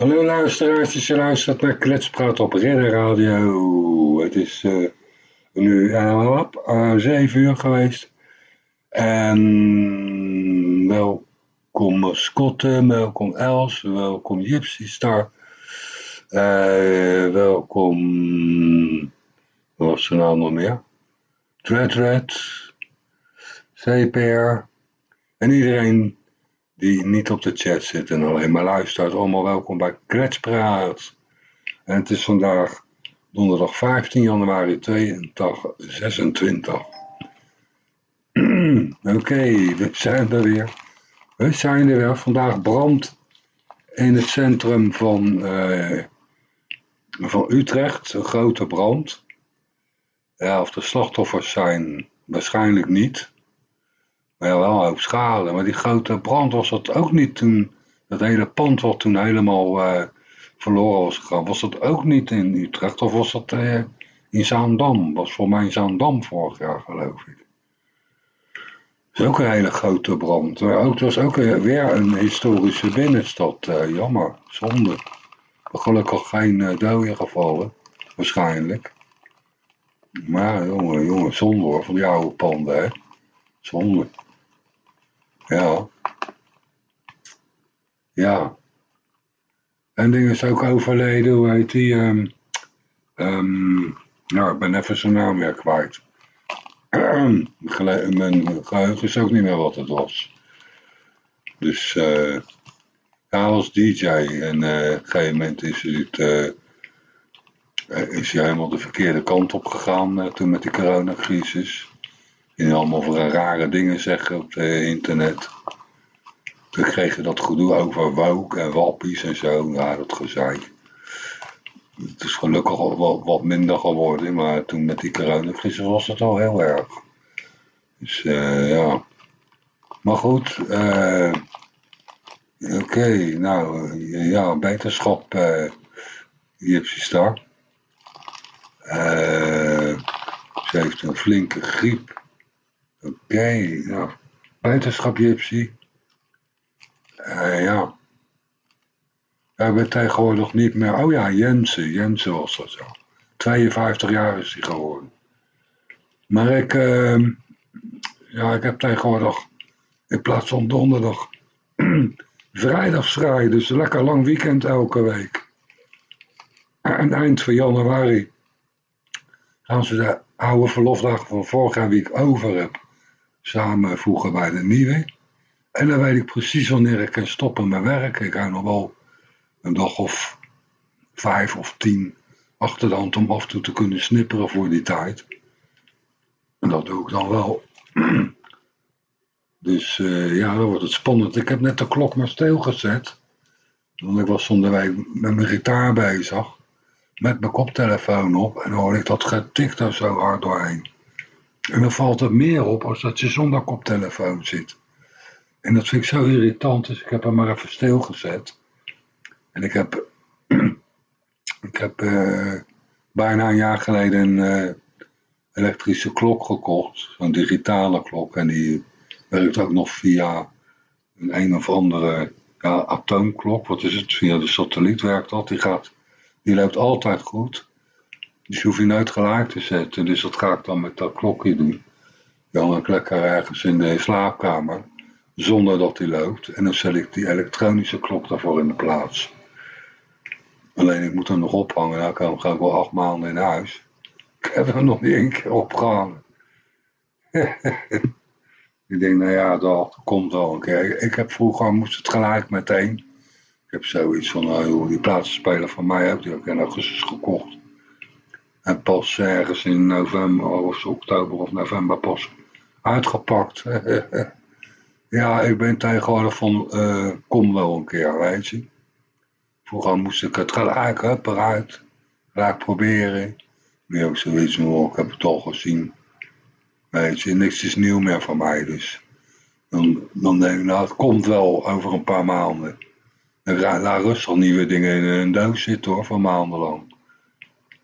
Hallo luisteraars, je luistert naar Kletspraat op Redder Radio. Het is uh, nu uh, uh, 7 uur geweest. En welkom Mascotte, welkom Els, welkom Gypsy Star. Uh, welkom, wat was er nou nog meer? Dread Red, CPR en iedereen die niet op de chat zit en alleen maar luistert. Allemaal welkom bij Kletspraat. En het is vandaag donderdag 15 januari 2026. Oké, we zijn er weer. We zijn er weer. Vandaag brand in het centrum van, uh, van Utrecht. Een grote brand. Ja, of de slachtoffers zijn, waarschijnlijk niet. Maar wel een schade. Maar die grote brand was dat ook niet toen. Dat hele pand wat toen helemaal uh, verloren was gegaan. Was dat ook niet in Utrecht? Of was dat uh, in Zaandam? Was voor mij in Zaandam vorig jaar geloof ik. Dat is ook een hele grote brand. Maar ook, het was ook weer een historische binnenstad. Uh, jammer, zonde. Gelukkig geen doden gevallen. Waarschijnlijk. Maar jongen, jongen, zonde hoor. Van die oude panden hè. Zonde. Ja. Ja. En ding is ook overleden, hoe heet die? Um, nou, ik ben even zijn naam weer kwijt. Mijn geheugen is ook niet meer wat het was. Dus uh, hij was DJ en uh, moment is het, uh, is hij helemaal de verkeerde kant op gegaan toen met die coronacrisis. En allemaal voor rare dingen zeggen op het internet. We kregen dat gedoe over woke en wappies en zo. Ja, dat gezeik. Het is gelukkig al wat, wat minder geworden, maar toen met die coronacrisis was het al heel erg. Dus uh, ja. Maar goed, uh, oké, nou ja, beterschap, uh, Gypsy Star. Uh, ze heeft een flinke griep. Oké, okay, nou, wetenschap Gypsy. Uh, ja. We hebben tegenwoordig niet meer... Oh ja, Jensen. Jensen was dat zo. 52 jaar is hij geworden. Maar ik... Uh, ja, ik heb tegenwoordig... In plaats van donderdag... vrijdag vrij. Dus lekker lang weekend elke week. En eind van januari... gaan ze de oude verlofdagen van vorige week over hebben samenvoegen bij de nieuwe. En dan weet ik precies wanneer ik kan stoppen met werken. Ik hou nog wel een dag of vijf of tien achter de hand om af en toe te kunnen snipperen voor die tijd. En dat doe ik dan wel. Dus uh, ja, dan wordt het spannend. Ik heb net de klok maar stilgezet. Want ik was zonder week met mijn gitaar bezig. Met mijn koptelefoon op. En dan hoorde ik dat getikt er zo hard doorheen. En dan valt het meer op als dat je zonder koptelefoon zit. En dat vind ik zo irritant, dus ik heb hem maar even stilgezet. En ik heb, ik heb uh, bijna een jaar geleden een uh, elektrische klok gekocht. Zo'n digitale klok. En die werkt ook nog via een een of andere ja, atoomklok. Wat is het? Via de satelliet werkt dat. Die, gaat, die loopt altijd goed. Dus je hoeft je nooit gelijk te zetten. Dus dat ga ik dan met dat klokje doen. Dan ik lekker ergens in de slaapkamer. Zonder dat die loopt. En dan zet ik die elektronische klok daarvoor in de plaats. Alleen ik moet hem nog ophangen. Nou, ga ik wel acht maanden in huis. Ik heb hem nog niet één keer opgehangen. ik denk, nou ja, dat komt wel een keer. Ik heb vroeger, moest het gelijk meteen. Ik heb zoiets van, nou, die plaatsspeler van mij ook. Die ik in augustus gekocht. En pas ergens in november of oktober of november pas uitgepakt. ja, ik ben tegenwoordig van uh, kom wel een keer, weet je. Vroeger moest ik het gelijk hup, eruit. Gelijk proberen. Nu ook zoiets, maar ik heb het al gezien. Weet je, niks is nieuw meer van mij, dus. Dan, dan denk ik, nou, het komt wel over een paar maanden. Dan laat rustig nieuwe dingen in een doos zitten hoor, voor maandenlang.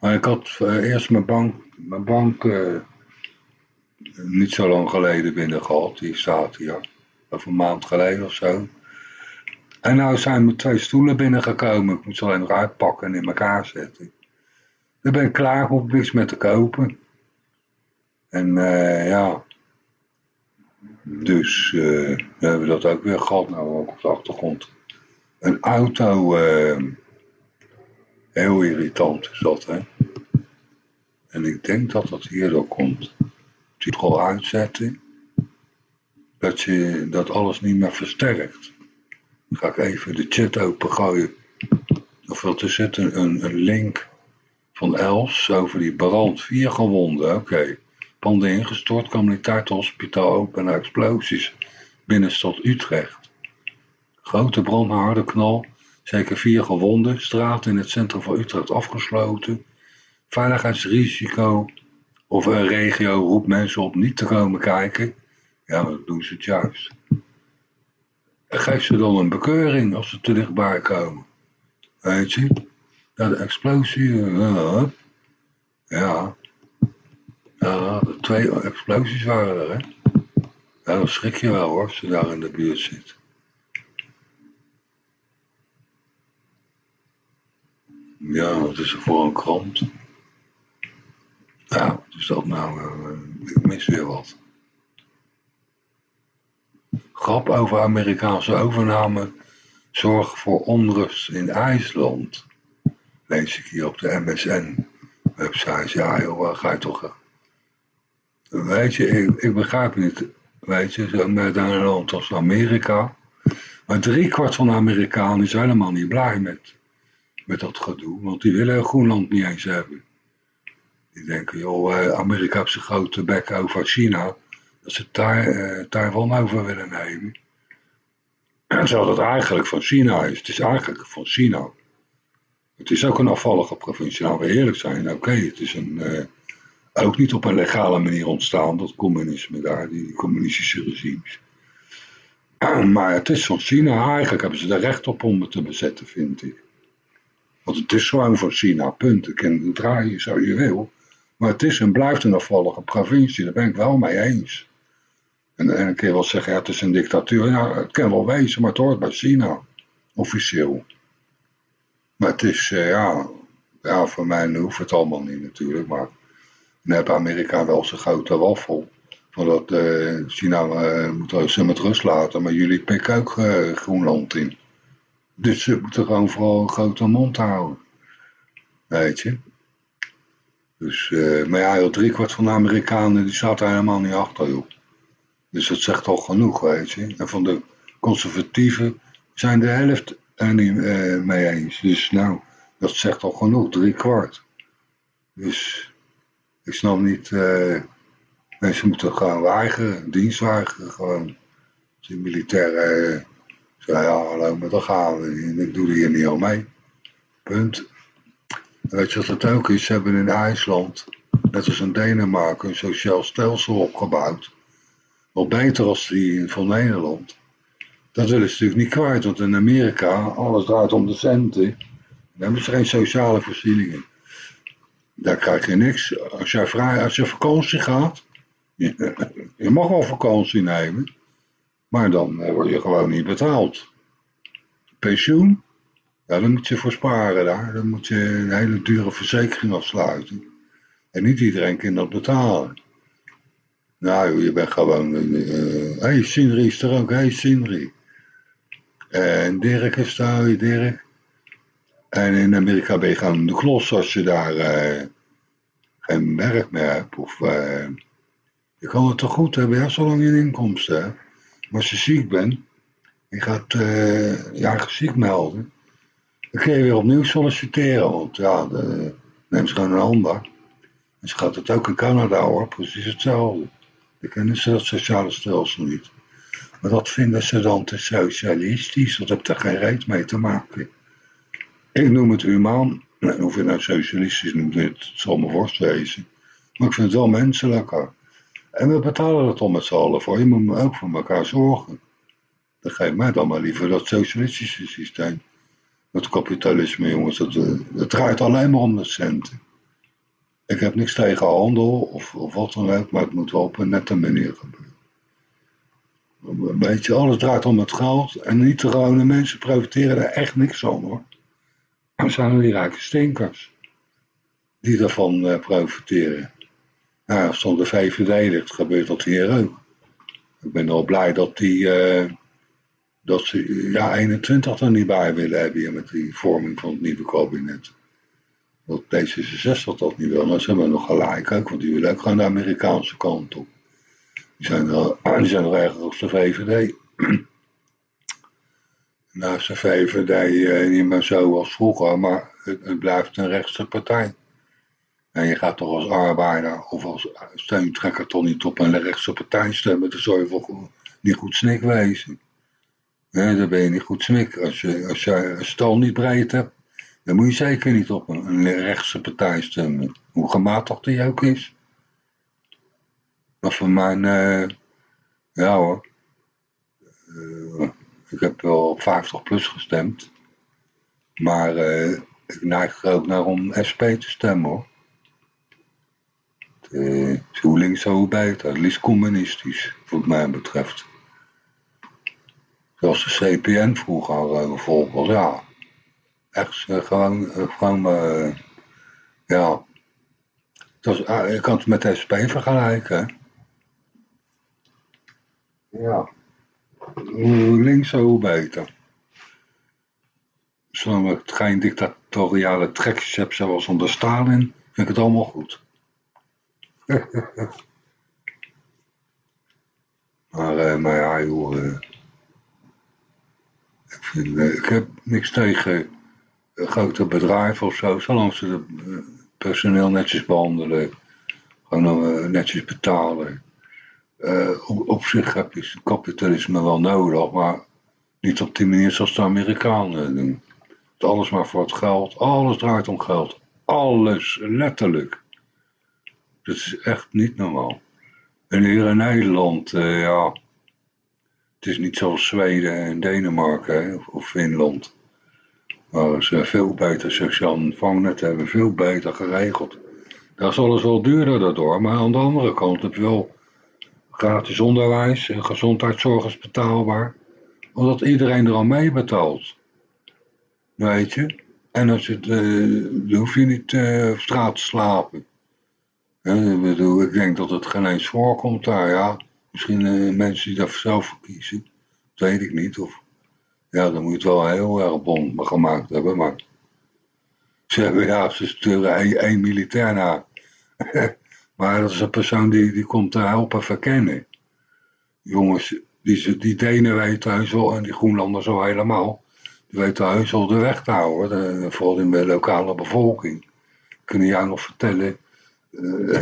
Maar ik had uh, eerst mijn bank, mijn bank uh, niet zo lang geleden binnen gehad. Die staat hier. Of een maand geleden of zo. En nou zijn mijn twee stoelen binnengekomen. Ik moet ze alleen nog uitpakken en in elkaar zetten. Dan ben ik klaar om niks meer te kopen. En uh, ja. Dus uh, we hebben dat ook weer gehad. Nou ook op de achtergrond. Een auto. Heel irritant is dat hè. En ik denk dat dat hierdoor komt. Die gewoon uitzetten. Dat je dat alles niet meer versterkt. Ga ik even de chat opengooien. Of er zit een, een link van Els over die brand. Vier gewonden, oké. Okay. Panden ingestort, hospitaal open na explosies. Binnenstad Utrecht. Grote brand, harde knal. Zeker vier gewonden. Straat in het centrum van Utrecht afgesloten. Veiligheidsrisico of een regio roept mensen op niet te komen kijken. Ja, dan doen ze het juist. Geef ze dan een bekeuring als ze te dichtbij komen. Weet je? Ja, de explosie. Uh, ja. Ja, twee explosies waren er. Ja, dan schrik je wel hoor, als je daar in de buurt zit. Ja, wat is er voor een krant? Ja, is dat nou? Uh, ik mis weer wat. Grap over Amerikaanse overname zorg voor onrust in IJsland. Lees ik hier op de MSN-website. Ja joh, waar ga je toch... Weet je, ik, ik begrijp niet, weet je, met een land als Amerika. Maar driekwart van de Amerikanen is helemaal niet blij met, met dat gedoe. Want die willen Groenland niet eens hebben. Die denken, joh, eh, Amerika heeft zijn grote bek over China dat ze uh, Taiwan over willen nemen. Terwijl het eigenlijk van China is. Het is eigenlijk van China. Het is ook een afvallige provincie. Nou, we eerlijk zijn, oké, het is een, uh, ook niet op een legale manier ontstaan, dat communisme daar, die, communistische regimes. maar het is van China, eigenlijk hebben ze er recht op om het te bezetten, vind ik. Want het is gewoon van China, punt. Ik kan draaien zo je wil. Maar het is en blijft een afvallige provincie, daar ben ik wel mee eens. En, en een keer wel zeggen, ja, het is een dictatuur. Ja, het kan wel wezen, maar het hoort bij China. Officieel. Maar het is, uh, ja, ja, voor mij hoeft het allemaal niet natuurlijk. Maar dan heeft Amerika wel zijn grote waffel. Van dat uh, China uh, moet ze met rust laten, maar jullie pikken ook Groenland in. Dus ze moeten gewoon vooral een grote mond houden. Weet je. Dus, maar ja, heel driekwart van de Amerikanen die er helemaal niet achter, joh. Dus dat zegt al genoeg, weet je. En van de conservatieven zijn de helft er niet uh, mee eens. Dus nou, dat zegt al genoeg, drie kwart. Dus ik snap niet, uh, mensen moeten gewoon weigeren, dienst weigeren gewoon. Die militairen zeggen, ja maar dan gaan we, ik doe hier niet al mee. Punt. En weet je wat het ook is? Ze hebben in IJsland, net als in Denemarken, een sociaal stelsel opgebouwd wel beter als die van Nederland. Dat willen ze natuurlijk niet kwijt, want in Amerika, alles draait om de centen. Dan hebben ze geen sociale voorzieningen. Daar krijg je niks. Als je, vrij, als je vakantie gaat, je, je mag wel vakantie nemen, maar dan eh, word je gewoon niet betaald. Pensioen, ja, dan moet je voor sparen daar. Dan moet je een hele dure verzekering afsluiten. En niet iedereen kan dat betalen. Nou, je bent gewoon... Uh, hey, Sindri is er ook. Hey, Sindri. En Dirk is daar. Dirk. En in Amerika ben je gewoon de klos als je daar uh, geen werk meer hebt. Of je kan het toch goed hebben, ja, zolang je inkomsten hebt. Als je ziek bent, je gaat uh, eigen ziek melden. Dan kun je weer opnieuw solliciteren. Want ja, de, neemt gewoon een ander. En ze gaat het ook in Canada hoor, precies hetzelfde. Dan kennen ze dat sociale stelsel niet. Maar dat vinden ze dan te socialistisch. Dat heeft er geen reet mee te maken. Ik noem het humaan. Nee, of je nou socialistisch noemt, het zal me worst wezen. Maar ik vind het wel menselijker. En we betalen het om met z'n allen voor. Je moet ook voor elkaar zorgen. Dan geeft mij dan maar liever dat socialistische systeem. Het kapitalisme, jongens, eh, dat draait alleen maar om de centen. Ik heb niks tegen handel of, of wat dan ook, maar het moet wel op een nette manier gebeuren. Weet je, alles draait om het geld. En niet de gewone mensen profiteren er echt niks van hoor. Dan zijn die rijke stinkers. Die daarvan uh, profiteren. Als dan de VVD ligt, gebeurt dat hier ook. Ik ben wel blij dat die... Uh, dat ze ja, 21 er niet bij willen hebben met die vorming van het nieuwe kabinet. Dat D66 dat niet wil, maar ze hebben nog gelijk ook, want die willen ook gewoon de Amerikaanse kant op. Die zijn er, die zijn er erger als de VVD. is de VVD eh, niet meer zo als vroeger, maar het, het, blijft een rechtse partij. En je gaat toch als arbeider of als steuntrekker toch niet op een rechtse partij stemmen. Dan zou je voor niet goed snik wezen. Dan ben je niet goed smik. Als je, als een stal niet breed hebt, dan moet je zeker niet op een, rechtse partij stemmen. Hoe gematigd die ook is. Maar voor mijn, uh, ja hoor, uh, ik heb wel op 50 plus gestemd. Maar uh, ik neig er ook naar om SP te stemmen hoor. Uh, zo links, zo beter. Het liefst communistisch, wat mij betreft. Zoals de CPN vroeger uh, bijvoorbeeld, ja. Echt uh, gewoon, gewoon ja. Was, je kan het met de SP vergelijken. Ja. Hoe linkser, hoe beter. Zolang ik geen dictatoriale trekjes heb zoals onder Stalin, vind ik het allemaal goed. maar, uh, maar ja, joh. Ik, vind, uh, ik heb niks tegen grote bedrijven of zo, zolang ze de personeel netjes behandelen, gewoon netjes betalen. Uh, op, op, zich heb je kapitalisme wel nodig, maar niet op die manier zoals de Amerikanen doen. Het alles maar voor het geld. Alles draait om geld. Alles, letterlijk. Dat is echt niet normaal. En hier in Nederland, uh, ja, het is niet zoals Zweden en Denemarken of, Finland. Waar ze veel beter sociaal vangnet hebben, veel beter geregeld. Daar is alles wel duurder daardoor, maar aan de andere kant heb je wel gratis onderwijs en gezondheidszorg is betaalbaar. Omdat iedereen er al mee betaalt. Weet je? En als het, uh, dan hoef je niet uh, op straat te slapen. Ik, bedoel, ik denk dat het geen eens voorkomt daar, ja. Misschien uh, mensen die daar zelf voor kiezen. Dat weet ik niet. Of, ja, dan moet je het wel heel erg bon gemaakt hebben. Maar ze hebben, ja, ze sturen één, militair naar. Maar dat is een persoon die, die komt te helpen verkennen. Jongens, die, die Denen weten heus wel, en die Groenlanders zo helemaal, die weten heus wel de weg te houden. De, vooral in de lokale bevolking. Kunnen jou nog vertellen,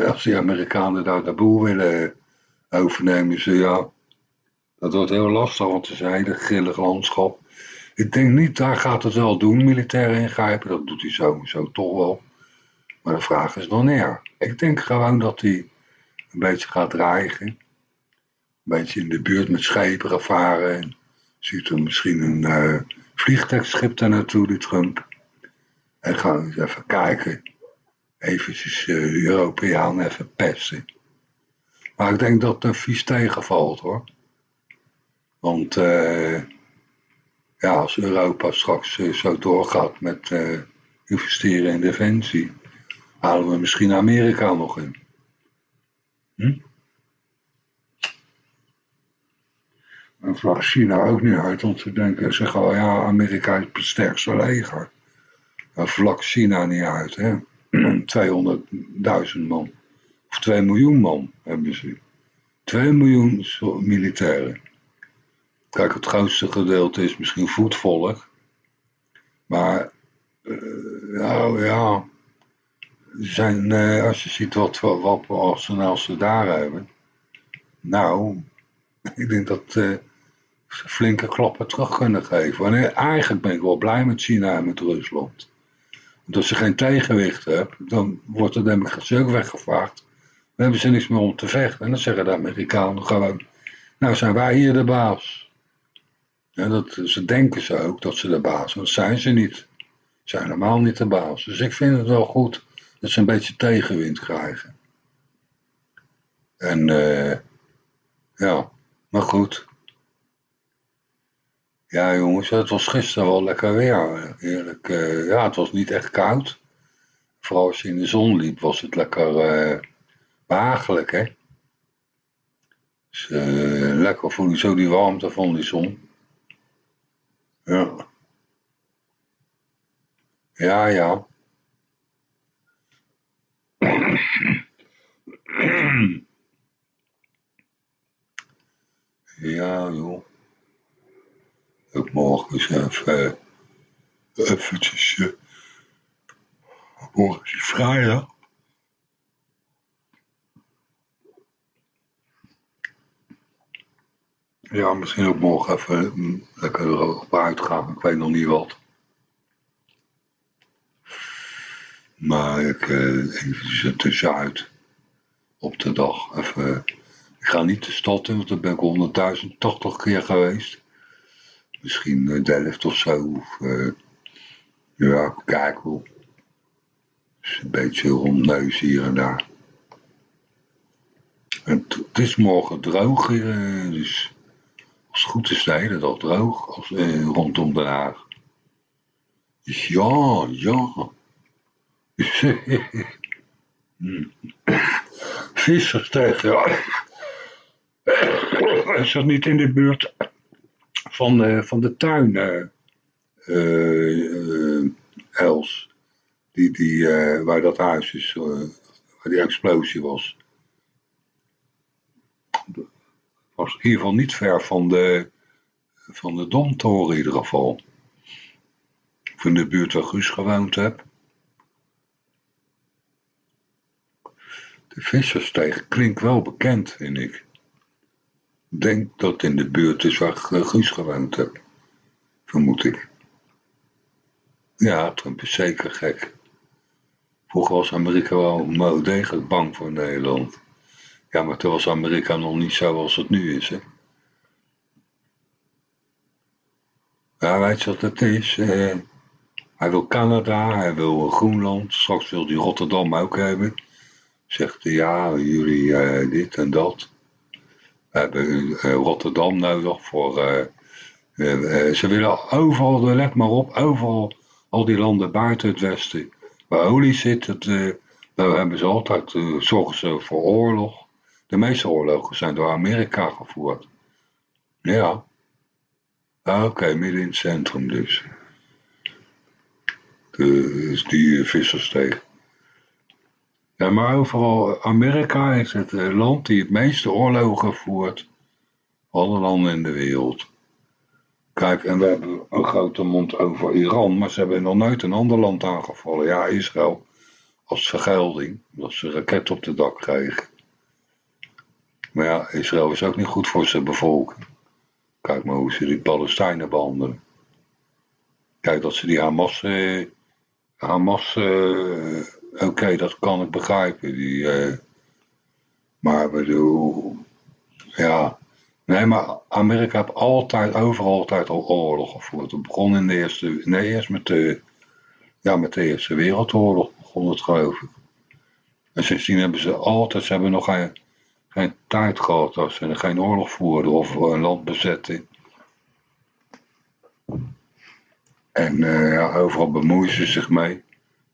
als die Amerikanen daar de boel willen overnemen, ze ja, dat wordt heel lastig, want ze zijn een grillig landschap. Ik denk niet, daar gaat het wel doen, militair ingrijpen, dat doet hij sowieso toch wel. Maar de vraag is wanneer. Ik denk gewoon dat hij een beetje gaat dreigen. Een beetje in de buurt met schepen varen. En ziet er misschien een uh, vliegtuigschip daar naartoe, die Trump. En gaan eens even kijken. Eventjes de Europeanen even pesten. Maar ik denk dat het vies tegenvalt hoor. Want uh, ja, als Europa straks zo doorgaat met investeren in defensie halen we misschien Amerika nog in. Hm? En vlag China ook niet uit, want ze denken, zeggen ja, Amerika is het sterkste leger. Dan vlak China niet uit, hè. 200.000 man. Of 2 miljoen man hebben ze. 2 miljoen militairen. Kijk, het grootste gedeelte is misschien voetvolk. Maar, uh, ja, zijn, als je ziet wat voor wapenarsenaal ze daar hebben. Nou, ik denk dat uh, ze flinke klappen terug kunnen geven. En eh, eigenlijk ben ik wel blij met China en met Rusland. Als je geen tegenwicht hebt, dan wordt de democratie ook weggevaagd. Dan hebben ze niks meer om te vechten. En dan zeggen de Amerikanen gewoon, nou zijn wij hier de baas. Dat, ze denken ze ook dat ze de baas zijn. Dat zijn ze niet. Ze zijn helemaal niet de baas. Dus ik vind het wel goed dat ze een beetje tegenwind krijgen. En uh, ja, maar goed. Ja jongens, het was gisteren wel lekker weer. Eerlijk, uh, ja, het was niet echt koud. Vooral als je in de zon liep, was het lekker uh, behagelijk, hè. Dus uh, lekker voel je zo die warmte van die zon. Ja. Ja, ja. Ja, joh. Ik morgen eens even, eventjes, uh, morgen is vrijdag. Ja, misschien ook morgen even mm, lekker erop uitgaan. Ik weet nog niet wat. Maar ik uh, even tussenuit op de dag. Even, ik ga niet de stad in, want daar ben ik 180 keer geweest. Misschien uh, Delft of zo. Of, uh, ja, kijk wel. Dus een beetje rondneus hier en daar. En het is morgen droog, uh, dus als het goed is zijn het al droog als, rondom Den Haag. Dus ja, ja. Vissers tegen. Is dat niet in de buurt van, uh, van de tuin, uh, uh, Els? Die, die, waar dat huis is, waar die explosie was. Was in ieder geval niet ver van de, van de Domtoren in ieder geval. Of in de buurt waar Guus gewoond heb. De vissersteeg klinkt wel bekend, vind ik. Denk dat in de buurt is waar Guus gewoond heb. Vermoed ik. Ja, Trump is zeker gek. Vroeger was Amerika wel degelijk bang voor Nederland. Ja, maar toen was Amerika nog niet zoals het nu is, hè. Ja, weet je wat het is? Eh, hij wil Canada, hij wil Groenland, straks wil hij Rotterdam ook hebben. Zegt hij, ja, jullie uh, dit en dat. We hebben uh, Rotterdam nodig voor... Uh, ze willen overal, let maar op, overal, al die landen buiten het westen. Waar olie zit, het, daar hebben ze altijd, zorgen ze voor oorlog. De meeste oorlogen zijn door Amerika gevoerd. Ja. Ah, oké, midden in het centrum dus. Dus die vissersteeg. Ja, maar overal, Amerika is het eh, land die het meeste oorlogen voert. Alle landen in de wereld. Kijk, en we hebben een grote mond over Iran, maar ze hebben nog nooit een ander land aangevallen. Ja, Israël als vergelding, dat ze raket op de dak kregen. Maar ja, Israël is ook niet goed voor zijn bevolking. Kijk maar hoe ze die Palestijnen behandelen. Kijk dat ze die Hamas, eh, Hamas eh, oké, dat kan ik begrijpen. Die, uh, maar bedoel, ja. Nee, maar Amerika heeft altijd, overal altijd al oorlog gevoerd. Het begon in de eerste, nee, eerst met de, ja, met de Eerste Wereldoorlog begon het geloof ik. En sindsdien hebben ze altijd, ze hebben nog geen, geen tijd gehad als ze geen oorlog voerden of een land bezetten. En uh, ja, overal bemoeien ze zich mee.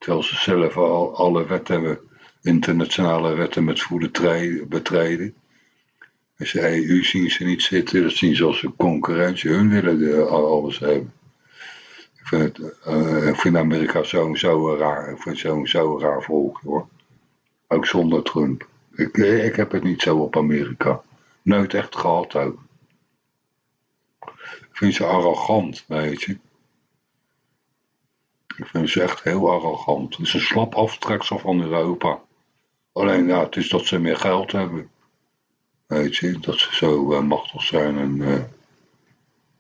Terwijl ze zelf al alle wetten internationale wetten met voeten betreden. Als de EU zien ze niet zitten, dat zien ze als een concurrentie. Hun willen alles hebben. Ik vind, het, uh, Amerika sowieso raar. Ik vind sowieso een raar volk hoor. Ook zonder Trump. Ik, ik heb het niet zo op Amerika. Nooit echt gehad ook. Ik vind ze arrogant, weet je. Ik vind ze echt heel arrogant. Het is een slap aftreksel van Europa. Alleen ja, het is dat ze meer geld hebben. Weet je, dat ze zo uh, machtig zijn. En, uh...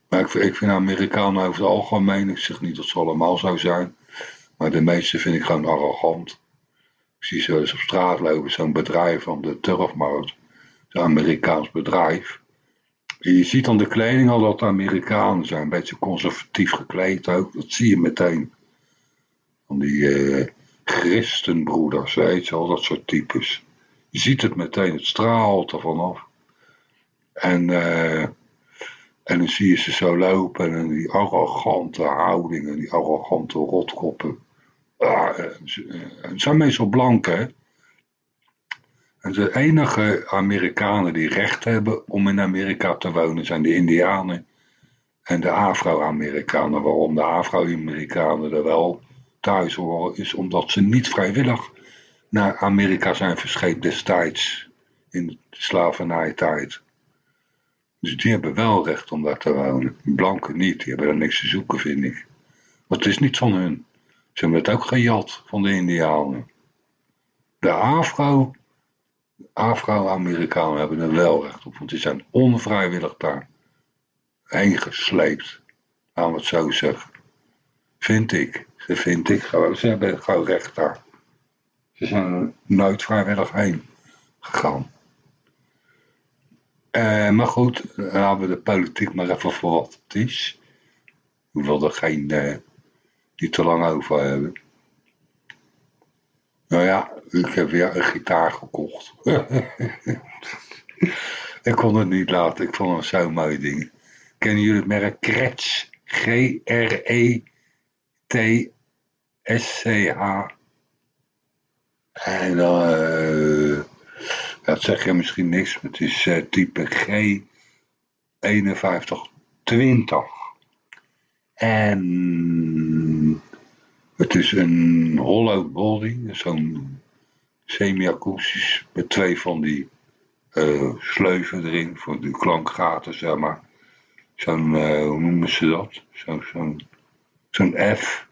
Maar ik, ik vind Amerikanen over het algemeen, ik zeg niet dat ze allemaal zo zijn. Maar de meeste vind ik gewoon arrogant. Ik zie ze eens op straat lopen, zo'n bedrijf van de turfmarkt. Zo'n Amerikaans bedrijf. En je ziet aan de kleding al dat de Amerikanen zijn. Een beetje conservatief gekleed ook. Dat zie je meteen. Van die uh, christenbroeders, weet je al, dat soort types. Je ziet het meteen, het straalt er vanaf. En, uh, En dan zie je ze zo lopen en die arrogante houdingen, die arrogante rotkoppen. Ah, het zijn meestal blanken. En de enige Amerikanen die recht hebben om in Amerika te wonen zijn de Indianen en de Afro-Amerikanen. Waarom de Afro-Amerikanen er wel thuis is omdat ze niet vrijwillig naar Amerika zijn verscheept destijds in de slavernijtijd. Dus die hebben wel recht om daar te wonen. Blanken niet, die hebben daar niks te zoeken, vind ik. Want het is niet van hun. Ze hebben het ook gejat van de Indianen. De Afro, Afro-Amerikanen hebben er wel recht op, want die zijn onvrijwillig daar heen gesleept. We het zo zeggen. Vind ik. Ze vind ik gewoon. Ze hebben gewoon recht daar. Ze zijn nooit vrijwillig heen gegaan. Uh, maar goed, dan hebben we de politiek maar even voor wat het is. Hoewel er geen, uh, niet te lang over hebben. Nou ja, ik heb weer een gitaar gekocht. ik kon het niet laten, ik vond het zo'n mooi ding. Kennen jullie het merk Gretsch? G-R-E-T-S-C-H. En dan... Uh, dat zeg je misschien niks, maar het is uh, type G5120. En het is een hollow body, zo'n semi-akoestisch met twee van die uh, sleuven erin voor de klankgaten, zeg maar. Zo'n, hoe noemen ze dat? Zo'n zo zo'n F,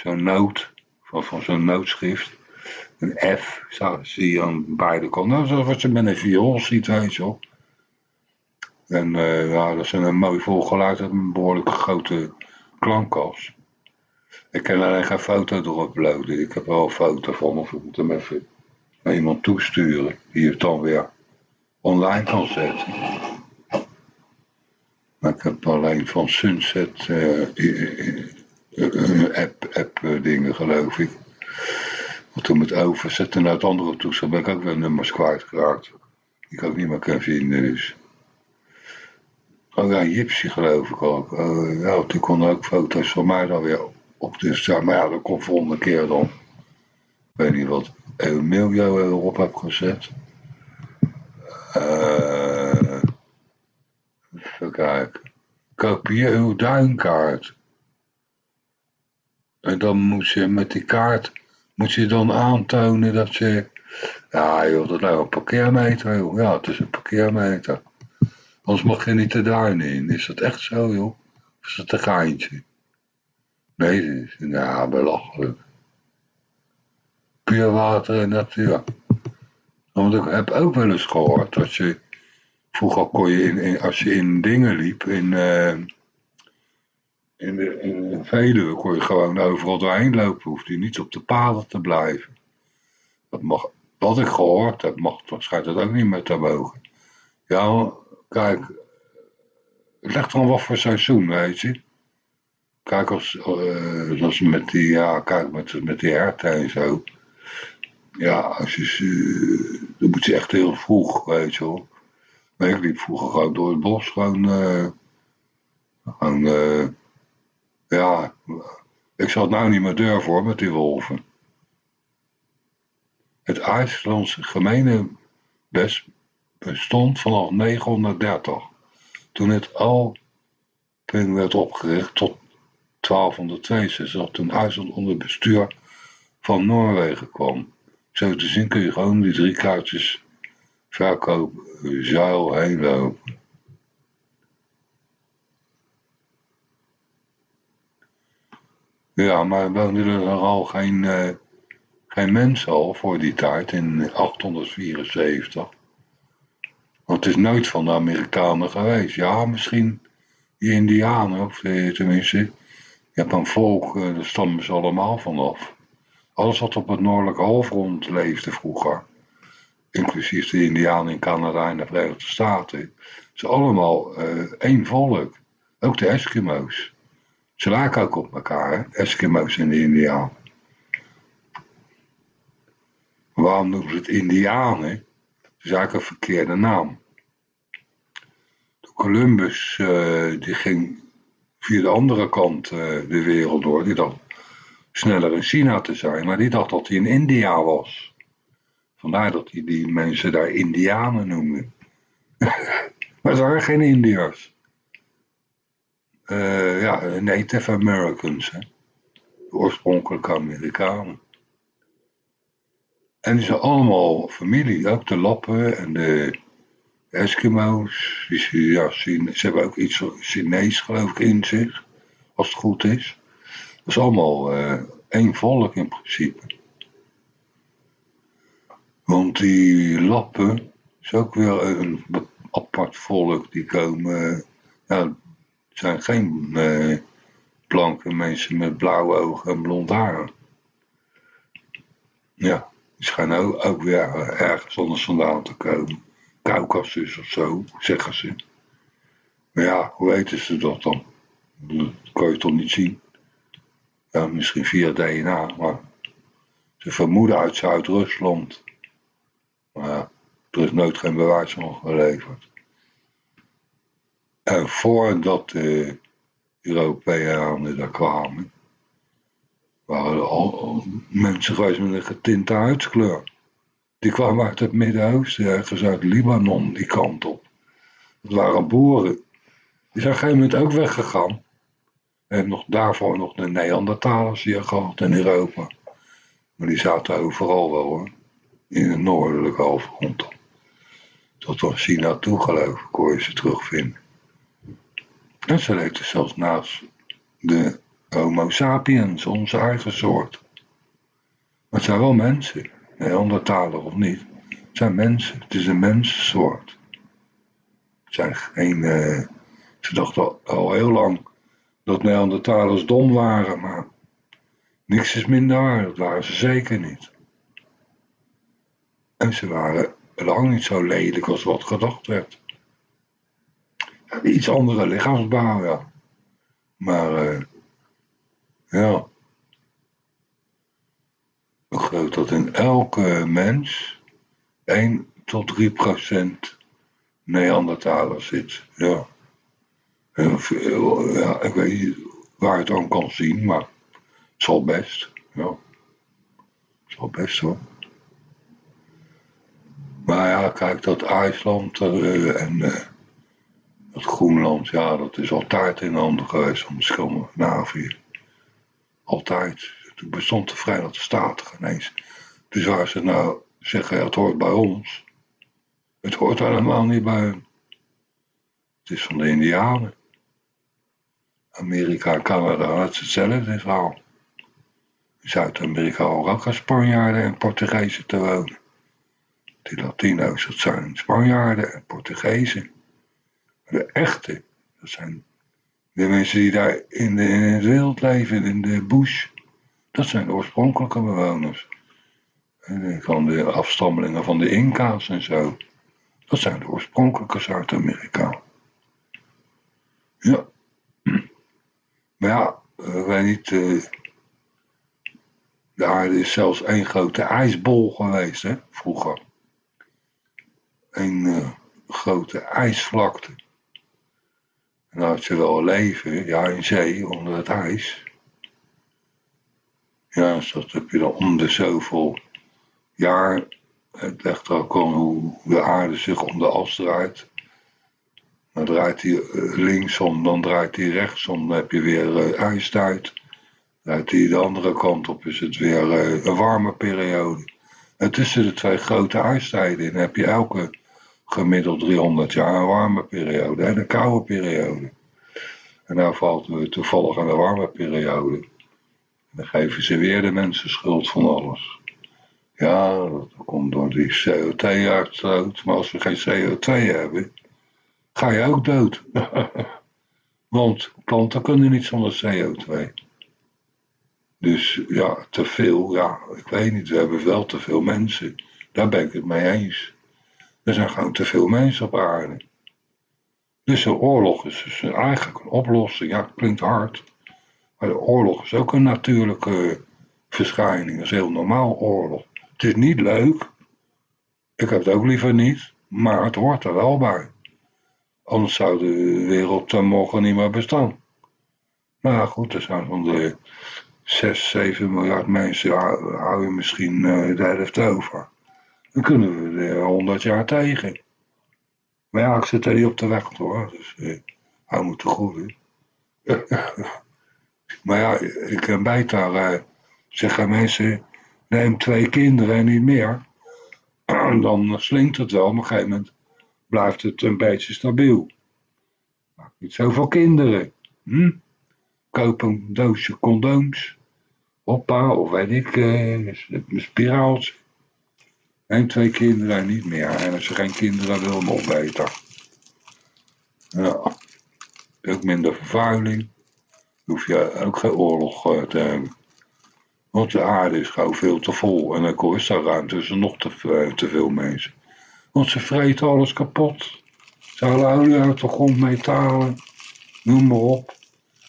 zo'n noot, van, van zo'n noodschrift een F, zie je aan beide kanten. Zoals wat je met een viool ziet, weet je wel. En uh, ja, dat is een mooi volgeluid met een behoorlijk grote klankkast. Ik kan alleen geen foto erop uploaden. Ik heb wel een foto van, of ik moet hem even naar iemand toesturen. Die het dan weer online kan zetten. Maar ik heb alleen van Sunset uh, app, app dingen, geloof ik. Toen met overzetten naar het andere toestel ben ik ook weer nummers kwijtgeraakt. Die ik ook niet meer kan vinden. Dus. Oh ja, Gypsy geloof ik ook. Uh, ja, die kon ook foto's van mij dan weer op. Dus ja, maar ja, dat komt volgende keer dan. Ik weet niet wat Emilio erop heb gezet. Uh, even kijken. Kopieer uw duinkaart. En dan moet je met die kaart moet je dan aantonen dat je... Ja joh, dat nou een parkeermeter joh. Ja, het is een parkeermeter. Anders mag je niet de duin in. Is dat echt zo joh? Is dat een geintje? Nee, dat ja, belachelijk. Puur water en natuur. Want ik heb ook wel eens gehoord dat je... Vroeger kon je, in, als je in dingen liep, in... Uh, in de, in de Veluwe kon je gewoon overal doorheen lopen. Hoefde je niet op de paden te blijven. Dat mag, wat ik gehoord heb, mag waarschijnlijk ook niet meer te mogen. Ja, kijk, het ligt van wat voor seizoen, weet je. Kijk, als, uh, als met die, ja, kijk, met, met die herten en zo. Ja, als je, dan moet je echt heel vroeg, weet je wel. Ik liep vroeger gewoon door het bos, gewoon, uh, gewoon ja, ik zal het nou niet meer durven hoor met die wolven. Het IJslandse gemeenebest bestond vanaf 930, toen het Alping werd opgericht tot 1262, toen IJsland onder bestuur van Noorwegen kwam. Zo te zien kun je gewoon die drie kaartjes verkopen, zuil heen lopen. Ja, maar woonden er al geen, uh, geen mensen al voor die tijd in 874. Want het is nooit van de Amerikanen geweest. Ja, misschien die Indianen, of eh, tenminste, je hebt een volk, uh, daar stammen ze allemaal vanaf. Alles wat op het noordelijke halfrond leefde vroeger, inclusief de Indianen in Canada en de Verenigde Staten, is allemaal één volk. Ook de Eskimo's. Ze lijken ook op elkaar? Eskimo's en de Indianen. Waarom noemen ze het Indianen? Dat is eigenlijk een verkeerde naam. Toen Columbus, die ging via de andere kant de wereld door. Die dacht sneller in China te zijn, maar die dacht dat hij in India was. Vandaar dat hij die mensen daar Indianen noemde. maar ze waren geen Indiërs. Uh, ja, Native Americans. Hè. De oorspronkelijke Amerikanen. En die zijn allemaal familie. Ook de Lappen en de Eskimo's. Die, ja, ze hebben ook iets Chinees geloof ik in zich. Als het goed is. Dat is allemaal uh, één volk in principe. Want die lappen is ook weer een apart volk. Die komen, ja, zijn geen eh, blanke mensen met blauwe ogen en blond haar. Ja, die schijnen ook, weer ergens anders vandaan te komen. Caucasus of zo, zeggen ze. Maar ja, hoe weten ze dat dan? Dat kan je toch niet zien? Ja, misschien via DNA, maar ze vermoeden uit Zuid-Rusland. Maar er is nooit geen bewijs van geleverd. En voordat de Europeanen daar kwamen, waren er al mensen geweest met een getinte huidskleur. Die kwamen uit het Midden-Oosten, ergens uit Libanon, die kant op. Dat waren boeren. Die zijn op een gegeven moment ook weggegaan. En nog daarvoor nog de Neandertalers hier gehad in Europa. Maar die zaten overal wel hoor in het noordelijke halfrond. Tot aan China toe geloof ik, kon je ze terugvinden. En ze leefden zelfs naast de Homo sapiens, onze eigen soort. Maar het zijn wel mensen, Neandertaler of niet. Het zijn mensen, het is een mensensoort. Zijn geen, uh, ze dachten al, al heel lang dat Neandertalers dom waren, maar niks is minder waar, dat waren ze zeker niet. En ze waren lang niet zo lelijk als wat gedacht werd. Iets andere lichaamsbouw, ja. Maar, uh, ja. Ik geloof dat in elke mens 1 tot 3 procent Neandertaler zit. Ja. Ja. Ik weet niet waar het dan kan zien, maar het zal best. Ja. Het zal best hoor. Maar ja, kijk, dat IJsland uh, en uh, dat Groenland, ja, dat is altijd in handen geweest van de Scandinavië. Altijd. Toen bestond de Verenigde Staten ineens. Dus waar ze nou zeggen, het hoort bij ons. Het hoort helemaal niet bij hen. Het is van de Indianen. Amerika en Canada, dat is hetzelfde verhaal. Zuid-Amerika horen ook Spanjaarden en Portugezen te wonen. Die Latino's, dat zijn Spanjaarden en Portugezen. De echte, dat zijn de mensen die daar in, de, wild leven, in de bush. Dat zijn de oorspronkelijke bewoners. Van de afstammelingen van de Inca's en zo. Dat zijn de oorspronkelijke Zuid-Amerikanen. Ja. Maar ja, uh, weet niet. Uh, daar is zelfs één grote ijsbol geweest, hè, vroeger een grote ijsvlakte. Had je wel leven, ja, in zee, onder het ijs. Ja, dus dat heb je dan om de zoveel jaar. Het legt ook aan hoe de aarde zich om de as draait. Dan draait hij uh, linksom, dan draait hij rechtsom, dan heb je weer uh, ijstijd. Draait hij de andere kant op, is het weer uh, een warme periode. En tussen de twee grote ijstijden heb je elke gemiddeld 300 jaar een warme periode en een koude periode. En nou valt we toevallig aan de warme periode. En dan geven ze weer de mensen schuld van alles. Ja, dat komt door die CO2-uitstoot. Maar als we geen CO2 hebben, ga je ook dood. Want planten kunnen niet zonder CO2. Dus ja, te veel, ja, ik weet niet. We hebben wel te veel mensen. Daar ben ik het mee eens. Er zijn gewoon te veel mensen op aarde. Dus de oorlog is dus eigenlijk een oplossing. Ja, klinkt hard. Maar de oorlog is ook een natuurlijke verschijning. Dat is heel normaal, oorlog. Het is niet leuk. Ik heb het ook liever niet. Maar het hoort er wel bij. Anders zou de wereld dan morgen niet meer bestaan. Maar goed, er zijn van de 6, 7 miljard mensen, hou je misschien uh, de helft over. Dan kunnen we er 100 jaar tegen. Maar ja, ik zit er niet op te wachten hoor, dus uh, hou me te goed. maar ja, ik ken bijna uh, zeggen mensen, neem twee kinderen en niet meer. dan slinkt het wel, maar op een gegeven moment blijft het een beetje stabiel. Maak niet zoveel kinderen. Hm? Koop een doosje condooms. Hoppa, of weet ik, uh, een spiraaltje. En twee kinderen niet meer. En als je geen kinderen wil, nog beter. Ja. Ook minder vervuiling. hoef je ook geen oorlog eh, te hebben. Want de aarde is gewoon veel te vol. En dan is daar ruimte tussen nog te, eh, te veel mensen. Want ze vreten alles kapot. Ze halen olie uit de grond, metalen. Noem maar op.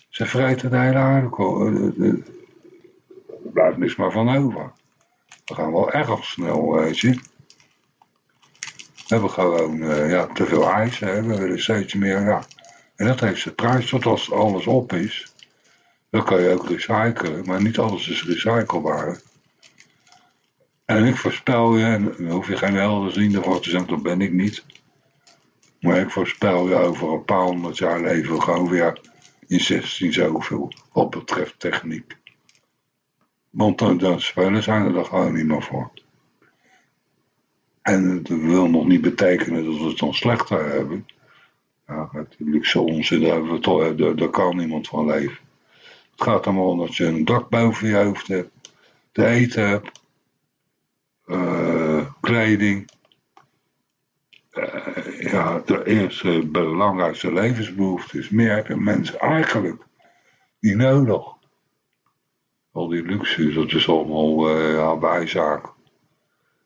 Ze vreten de hele aarde. Eh, er blijft niks meer van over. We gaan wel erg snel, weet je. We hebben gewoon uh, ja, te veel ijs. We willen steeds meer. Ja. En dat heeft zijn prijs. Want als alles op is, dan kan je ook recyclen. Maar niet alles is recyclebaar. En ik voorspel je, dan hoef je geen helder zien ervoor te zijn, dat ben ik niet. Maar ik voorspel je over een paar honderd jaar leven gewoon weer in 16 zoveel wat betreft techniek. Want de spelen zijn er gewoon niet meer voor. En het wil nog niet betekenen dat we het dan slechter hebben. Ja, het luxe onzin, daar, kan niemand van leven. Het gaat allemaal om dat je een dak boven je hoofd hebt, te eten hebt, uh, kleding. Uh, ja, de eerste belangrijkste levensbehoefte is meer hebben mensen eigenlijk niet nodig. Al die luxe, dat is allemaal uh, ja, bijzaak.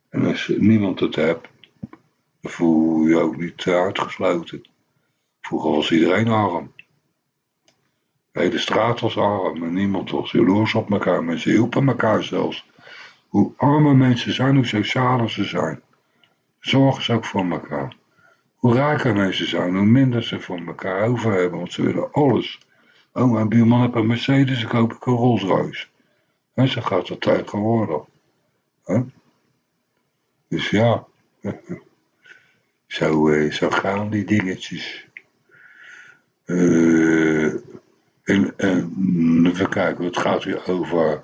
En als niemand het hebt, voel je ook niet uitgesloten. Vroeger was iedereen arm. De hele straat was arm en niemand was jaloers op elkaar. Mensen hielpen elkaar zelfs. Hoe armer mensen zijn, hoe socialer ze zijn. Zorgen ze ook voor elkaar. Hoe rijker mensen zijn, hoe minder ze voor elkaar over hebben, want ze willen alles. Oh, mijn buurman heeft een Mercedes, ik koop ik een Rolls Royce. En zo gaat het tegenwoordig. Huh? Dus ja, zo, eh, zo gaan die dingetjes. Uh, en, en even kijken, het gaat weer over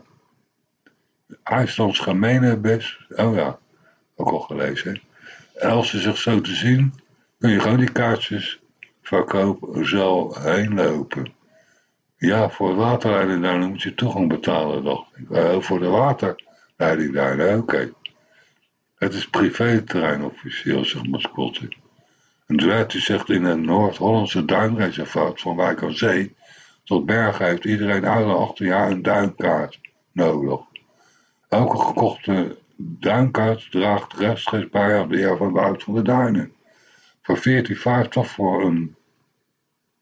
IJslands gemeenebest. Oh ja, ook al gelezen. En als ze zich zo te zien, kun je gewoon die kaartjes verkopen zo heen lopen. Ja, voor waterleiding daar moet je toegang betalen, dacht ik. Uh, voor de waterleiding daar, oké. Het is privéterrein officieel, zegt mascotte. En Dwert zegt in het Noord-Hollandse duinreservaat van Wijk aan Zee tot Bergen heeft iedereen ouder 18 jaar een duinkaart nodig. Elke gekochte duinkaart draagt rechtstreeks bij aan de eer van Wout van de Duinen. Voor 14,50 voor een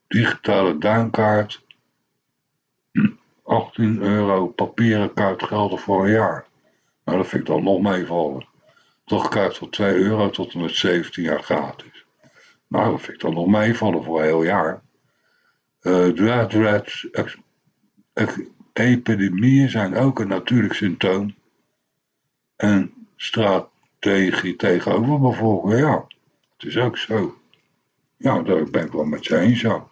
digitale duinkaart 18 euro papieren kaart gelden voor een jaar. Nou, dat vind ik dan nog meevallen. Toch kaart voor 2 euro tot en met 17 jaar gratis. Nou, dat vind ik dan nog meevallen voor een heel jaar. Uh, epidemieën zijn ook een natuurlijk symptoom. En strategie tegenover bevolking, ja, het is ook zo. Ja, daar ben ik wel met je eens, ja.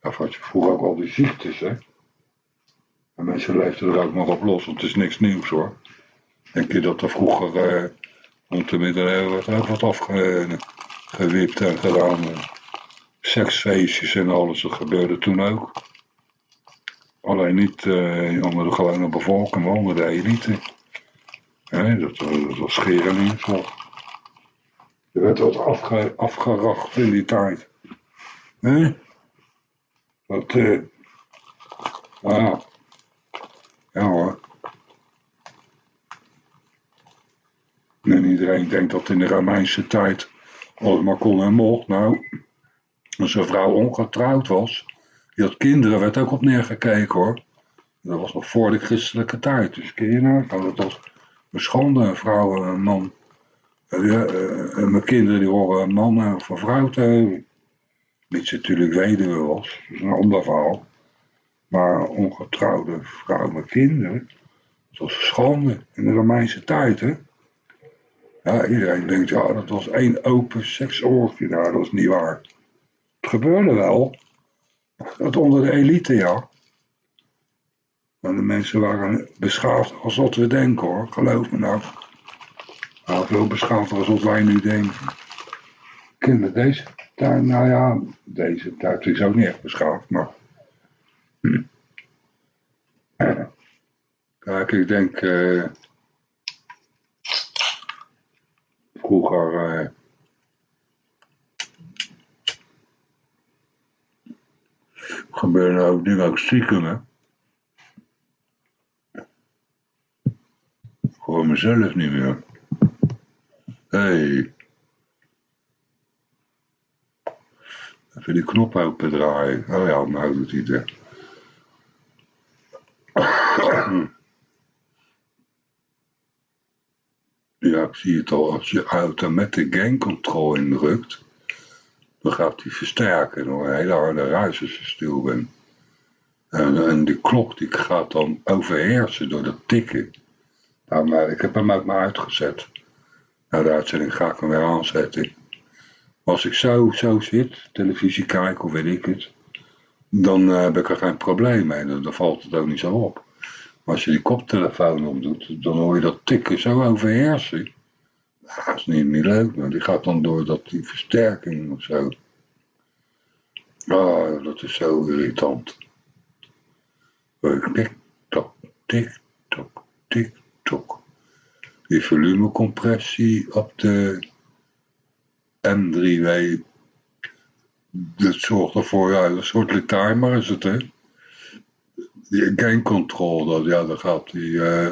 Dat had je vroeger ook al die ziektes, hè. En mensen leefden er ook nog op los, want het is niks nieuws, hoor. Denk je dat er vroeger eh, rond de middeleeuwen werd wat afgewipt en gedaan. Eh, seksfeestjes en alles, dat gebeurde toen ook. Alleen niet uh, onder de gewone bevolking, maar onder de elite. He, dat, dat was scheren niet zo. Er werd wat afge, afgeracht in die tijd. He? Dat, eh. Uh, ja hoor. En iedereen denkt dat in de Romeinse tijd alles maar kon en mocht. Nou, als een vrouw ongetrouwd was, die had kinderen, werd ook op neergekeken hoor. Dat was nog voor de christelijke tijd. Dus ken je nou, dat was een schande, een vrouw en een man. Uh, uh, mijn kinderen die horen een man of vrouw te hebben. Mits natuurlijk weduwe was, dat is een ander verhaal. Maar ongetrouwde vrouw met kinderen, dat was schande in de Romeinse tijd, hè. Ja, iedereen denkt, ja, dat was één open seksoorgje daar, dat is niet waar. Het gebeurde wel. Dat onder de elite, ja. Maar de mensen waren beschaafd als wat we denken, hoor. Geloof me nou. Nou, veel beschaafder als wat wij nu denken. Kinderen deze nou ja, deze tijd is ook niet echt beschaafd, maar... Hm. Kijk, ik denk... Uh, vroeger... Uh, gebeuren ook dingen ook stiekem, hè. Voor mezelf niet meer. Hey. Even die knop open draaien. Oh ja, nou doet hij het. Ja, ik zie het al. Als je automatic gain control indrukt, dan gaat hij versterken door een hele harde ruis als je stil bent. En, en die klok die gaat dan overheersen door dat tikken. Nou, maar ik heb hem ook maar uitgezet. Nou, de uitzending ga ik hem weer aanzetten. Als ik zo, zo zit, televisie kijken of weet ik het, dan uh, heb ik er geen probleem mee. Dan, valt het ook niet zo op. Maar als je die koptelefoon opdoet, dan hoor je dat tikken zo overheersen. Nou, dat is niet, niet leuk, maar die gaat dan door dat, die versterking of zo. Ah, dat is zo irritant. Tik, tok, tik, tok, tik, tok. Die volumecompressie op de M3W. Dat zorgt ervoor, ja, een soort timer is het, hè. Die gain control, dat, ja, dan gaat die uh,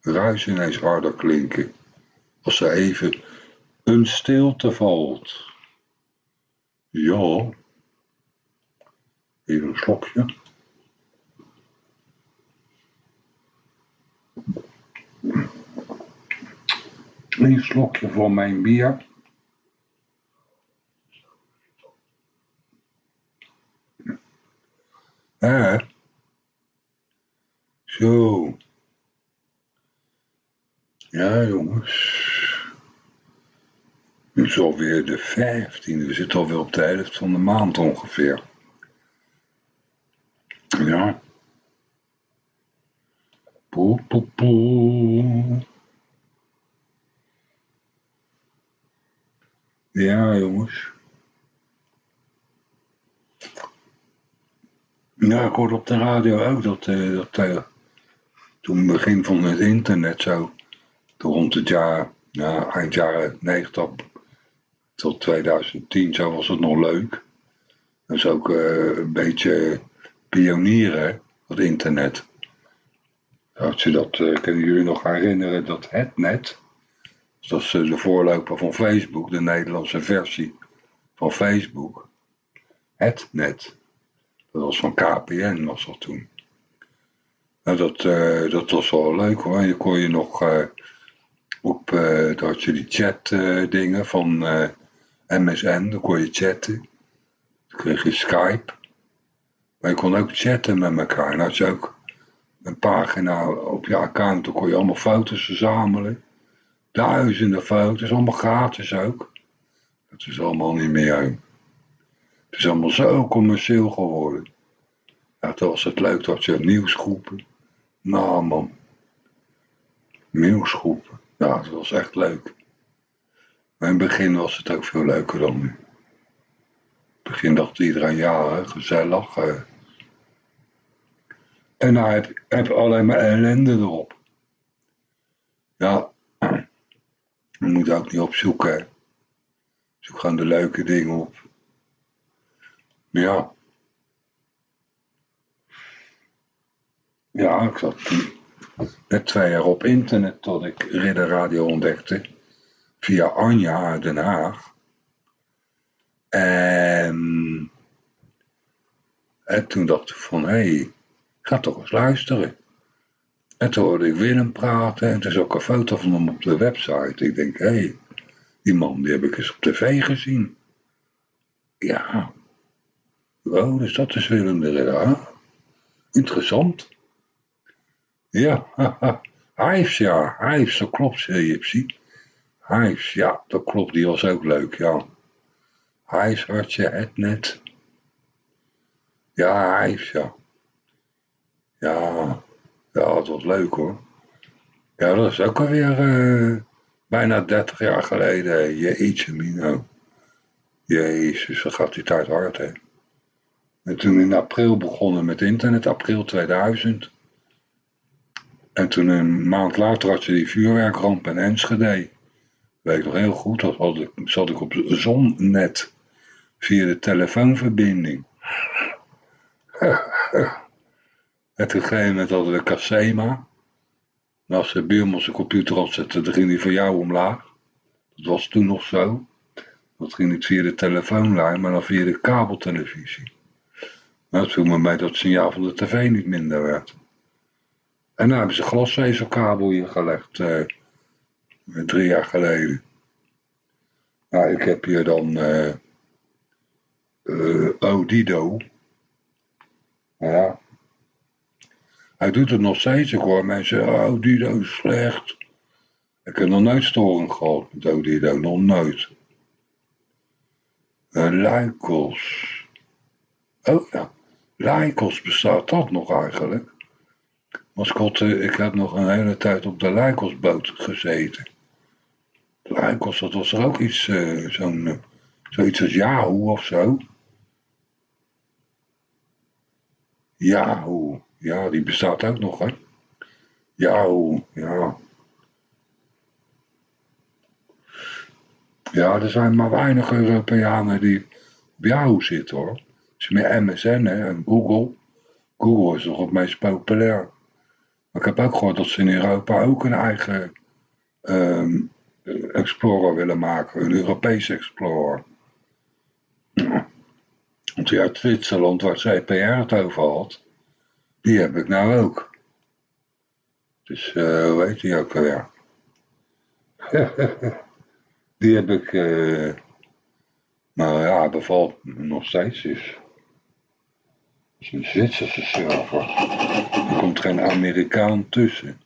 ruis ineens harder klinken. Als er even een stilte valt. Ja. Even een slokje. Een slokje van mijn bier. Eh. Zo. Ja, jongens. Nu is alweer de vijftiende. We zitten alweer op de helft van de maand ongeveer. Ja. Poe, poe, poe. Ja, jongens. Ja, ik hoorde op de radio ook dat, uh, dat uh, toen begin van het internet zo, rond het jaar, ja, eind jaren 90 tot 2010, zo was het nog leuk. Dat is ook uh, een beetje pionieren, het internet. Als je dat, kunnen jullie nog herinneren, dat het net, dat is de voorloper van Facebook, de Nederlandse versie van Facebook. Het net. Dat was van KPN, was dat toen. Nou, dat, uh, dat was wel leuk hoor. Je kon je nog uh, op, dat had je die chat dingen van MSN, dan kon je chatten. Dan kreeg je Skype. Maar je kon ook chatten met elkaar. En had je ook een pagina op je account, dan kon je allemaal foto's verzamelen. Duizenden foto's, allemaal gratis ook. Dat is allemaal niet meer. Het is allemaal zo commercieel geworden. Ja, toen was het leuk dat je nieuwsgroepen. Nou man. Nieuwsgroepen. Ja, dat was echt leuk. Maar in het begin was het ook veel leuker dan nu. In het begin dacht iedereen, ja, gezellig. Eh. En heb, heb alleen maar ellende erop. Ja, je moet ook niet opzoeken. Zoek gewoon de leuke dingen op. Ja. Ja, ik zat net twee jaar op internet tot ik Ridder Radio ontdekte. Via Anja uit Den Haag. En, en toen dacht ik van, hé, hey, ga toch eens luisteren. En toen hoorde ik Willem praten en er is ook een foto van hem op de website. Ik denk, hé, hey, Die man die heb ik eens op tv gezien. Ja. Oh, dus dat is Willem de Ridder. Interessant. Ja, Hives, ja. Hives, dat klopt, Jipsy. Hives, ja, dat klopt. Die was ook leuk, ja. Hives had je het net. Ja, Hives, ja. Ja, ja, dat was leuk hoor. Ja, dat is ook alweer uh, bijna 30 jaar geleden. Jeetje, Mino. Jezus, wat gaat die tijd hard, hè. En toen in april begonnen met internet, april 2000. En toen een maand later had je die vuurwerkramp in Enschede. Weet ik nog heel goed, dat had ik, zat ik op zonnet via de telefoonverbinding. toen een moment hadden we Casema. En als de buurman zijn computer opzette, dan ging die van jou omlaag. Dat was toen nog zo. Dat ging niet via de telefoonlijn, maar dan via de kabeltelevisie. Nou, viel me mee dat signaal van de tv niet minder werd. En nou hebben ze glasvezelkabel hier gelegd, eh, drie jaar geleden. Nou, ik heb hier dan uh, uh, Odido. Ja. Hij doet het nog steeds. Ik hoor mensen, oh, Odido is slecht. Ik heb nog nooit storing gehad met Odido, nog nooit. Uh, Lycos. Oh ja, Lycos bestaat dat nog eigenlijk? Mascotte, ik heb nog een hele tijd op de Lycos-boot gezeten. Lycos, dat was er ook iets, uh, zo'n, uh, zoiets als Yahoo of zo. Yahoo, ja, die bestaat ook nog, hè. Yahoo, ja. Ja, er zijn maar weinig Europeanen die op Yahoo zitten, hoor. Het is meer MSN, hè, en Google. Google is nog het meest populair. Maar ik heb ook gehoord dat ze in Europa ook een eigen um, Explorer willen maken, een Europese Explorer. Want ja, Zwitserland, waar CPR het over had, die heb ik nou ook. Dus, uh, hoe heet die ook alweer? die heb ik, uh, maar ja, bevalt nog steeds dus is een Zwitserse server. Er komt geen Amerikaan tussen.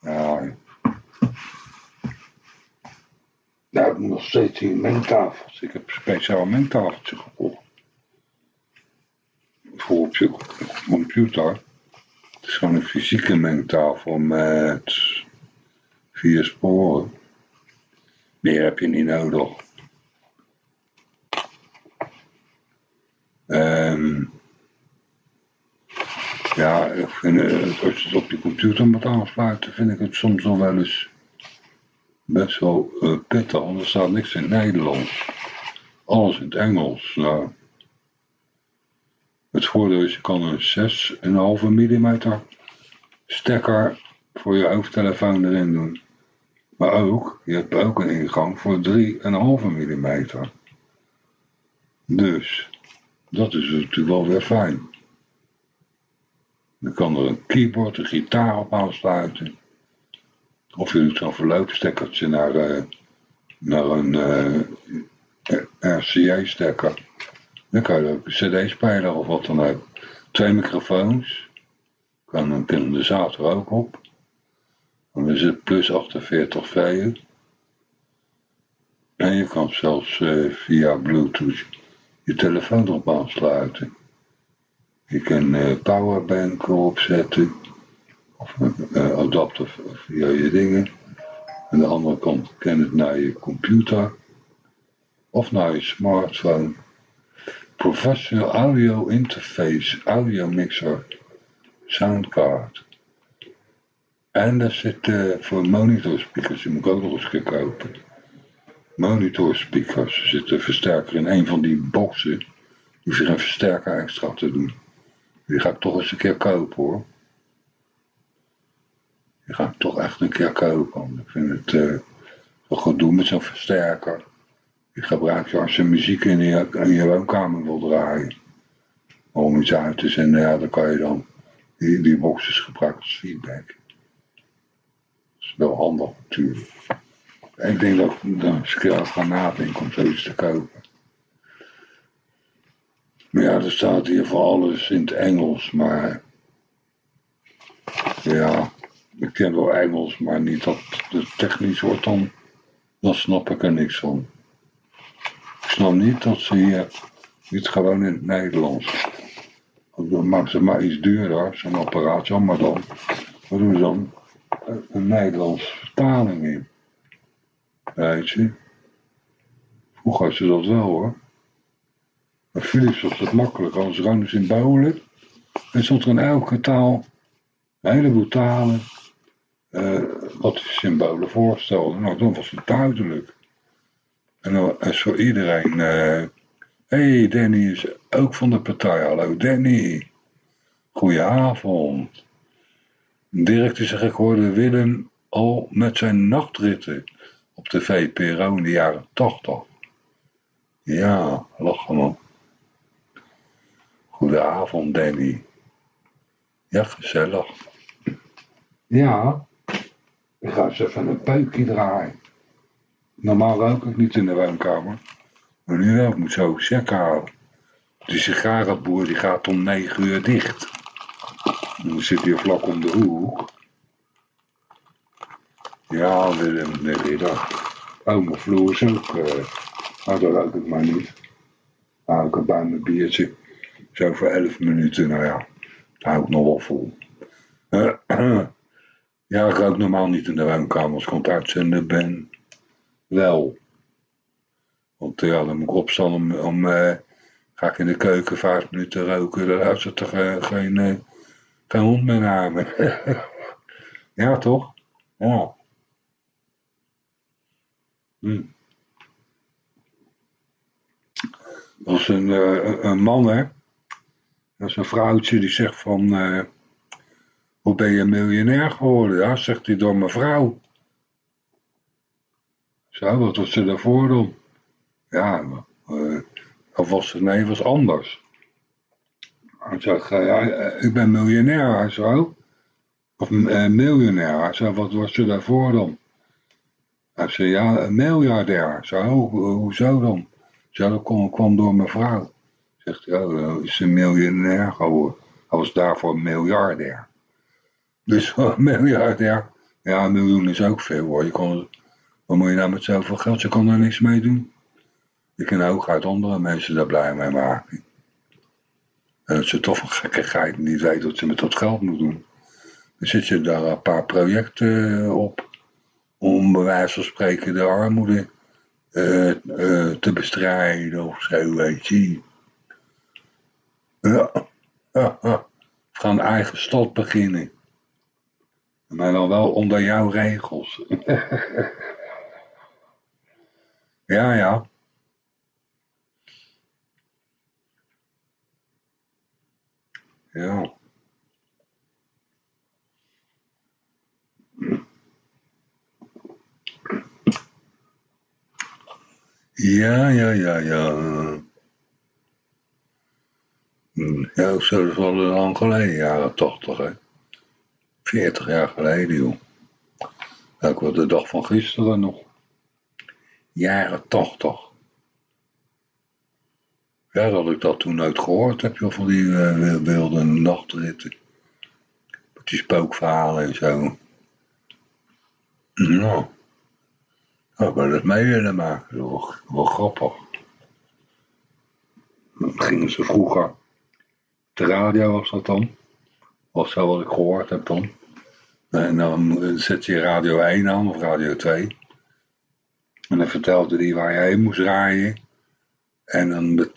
Nou, nou, ik heb nog steeds die mengtafels. Ik heb speciaal mengtafeltje gekocht. Voor op je computer. Het is gewoon een fysieke mengtafel met vier sporen. Meer heb je niet nodig. Um, ja, ik vind, het, als je het op je computer moet aansluiten, vind ik het soms wel eens best wel uh, pittig, want er staat niks in Nederlands. Alles in het Engels. Nou, het voordeel is, je kan een 6,5 mm stekker voor je hoofdtelefoon erin doen. Maar ook, je hebt ook een ingang voor 3,5 mm. Dus, dat is natuurlijk wel weer fijn. Dan kan er een keyboard, een gitaar op aansluiten. Of je doet zo'n verloopstekkertje naar, uh, naar een eh, RCA-stekker. Dan kan je ook een cd-speler of wat dan ook. Twee microfoons. Kan, dan de zaad er ook op. Dan is het plus 48 V. En je kan zelfs uh, via Bluetooth je telefoon erop aansluiten. Je kan uh, powerbank opzetten. Of uh, adapter via je dingen. Aan de andere kant kan het naar je computer. Of naar je smartphone. Professional Audio Interface Audio Mixer Soundcard. En daar zit uh, voor monitor-speakers, die moet ik ook nog eens kopen. Monitor-speakers, er zit een versterker in een van die boxen. Hoef een versterker extra te doen. Die ga ik toch eens een keer kopen hoor. Die ga ik toch echt een keer kopen. ik vind het uh, goed doen met zo'n versterker. Die gebruik je als je muziek in je, in je woonkamer wil draaien. Om iets uit te zenden, ja, dan kan je dan die, die boxes gebruiken als feedback. Dat is wel handig natuurlijk. Ik denk dat ik dan eens een nadenken om zoiets te kopen. Maar ja, er staat hier voor alles in het Engels, maar ja, ik ken wel Engels, maar niet dat het technisch wordt dan, dan snap ik er niks van. Snap niet dat ze hier niet gewoon in het Nederlands. Dan maken ze maar iets duurder, zo'n apparaatje, maar dan. Wat doen ze dan? Een Nederlands vertaling in. Weet je. Vroeger had ze dat wel hoor. Maar Philips was dat makkelijk, als gewoon symbolen. En stond er in elke taal, een heleboel talen, uh, wat de symbolen voorstelden. Nou, dan was het duidelijk. En dan is voor iedereen. Uh, hey, Danny is ook van de partij. Hallo Danny. Goedenavond. Dirk is er geworden Willem al met zijn nachtritten op de VPRO in de jaren 80. Ja, lachen man. Goedenavond Danny. Ja, gezellig. Ja, ik ga eens even een peukje draaien. Normaal rook ik niet in de woonkamer. Maar nu wel, ik moet zo check halen. De sigarenboer die gaat om 9 uur dicht. Dan zit hier vlak om de hoek. Ja, Willem, nee, dat. Oh, mijn vloer is ook. Uh, rook ik maar niet. Nou, ik heb bij mijn biertje. Zo voor 11 minuten, nou ja. Dat ik nog wel vol. Uh, ja, ik rook normaal niet in de woonkamer als ik aan ben. Wel. Want ja, dan moet ik opstaan om, uh, ga ik in de keuken vijf minuten roken, dan luistert er uh, geen, uh, geen hond meer me. ja, toch? Ja. Hm. Dat was een, een man, hè. Dat is een vrouwtje die zegt van... hoe ben je miljonair geworden? Ja, zegt hij door mijn vrouw. Zo, wat was ze daarvoor dan? Ja, uh, of was het, nee, was anders. Hij zegt, uh, ja, ik ben miljonair, zo. Of uh, miljonair, zei, wat was ze daarvoor dan? Hij zei, ja, een miljardair. Zo, hoezo dan? Zo, dat kwam, kwam door mijn vrouw. Zegt hij, oh, is een miljonair geworden. Hij was daarvoor een miljardair. Dus miljardair, ja, een miljoen is ook veel hoor. Je kon wat moet je nou met zoveel geld? Je kan er niks mee doen. Je kan ook uit andere mensen daar blij mee maken. En dat ze toch een gekkigheid niet weten wat ze met dat geld moet doen. Dan zit je daar een paar projecten op. Om bij wijze van spreken de armoede uh, uh, te bestrijden of zo, weet je. Ja, eigen stad beginnen. Maar dan wel onder jouw regels. Ja, ja. Ja. Ja, ja, ja, ja. Hm, ja, zo is wel lang geleden, jaren 80, hè. 40 jaar geleden, joh. Ook wel de dag van gisteren nog jaren tachtig. Ja, dat ik dat toen nooit gehoord heb, joh, van die uh, wilde nachtritten. Met die spookverhalen en zo. Nou, ik wil het mee willen maken, dat wel grappig. Dan gingen ze vroeger, de radio was dat dan, of zo wat ik gehoord heb dan. En dan zet je radio 1 aan of radio 2. En dan vertelde hij waar je heen moest rijden. En dan,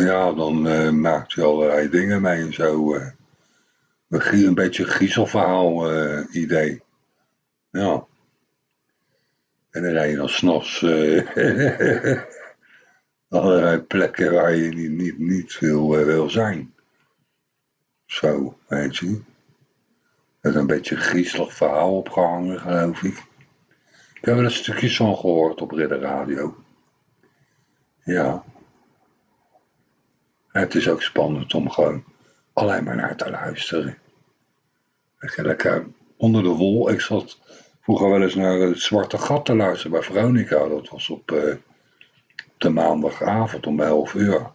ja, dan uh, maakte hij allerlei dingen mee en zo. Uh, een beetje een griezelverhaal uh, idee. Ja. En dan rij je dan s'nachts allerlei plekken waar je niet, niet, niet veel wil zijn. Zo, weet je. Is een beetje een griezelig verhaal opgehangen, geloof ik. Ik heb wel een stukje van gehoord op Ridder Radio. Ja. Het is ook spannend om gewoon alleen maar naar te luisteren. Ik lekker onder de wol. Ik zat vroeger wel eens naar het Zwarte Gat te luisteren bij Veronica. Dat was op uh, de maandagavond om 11 uur.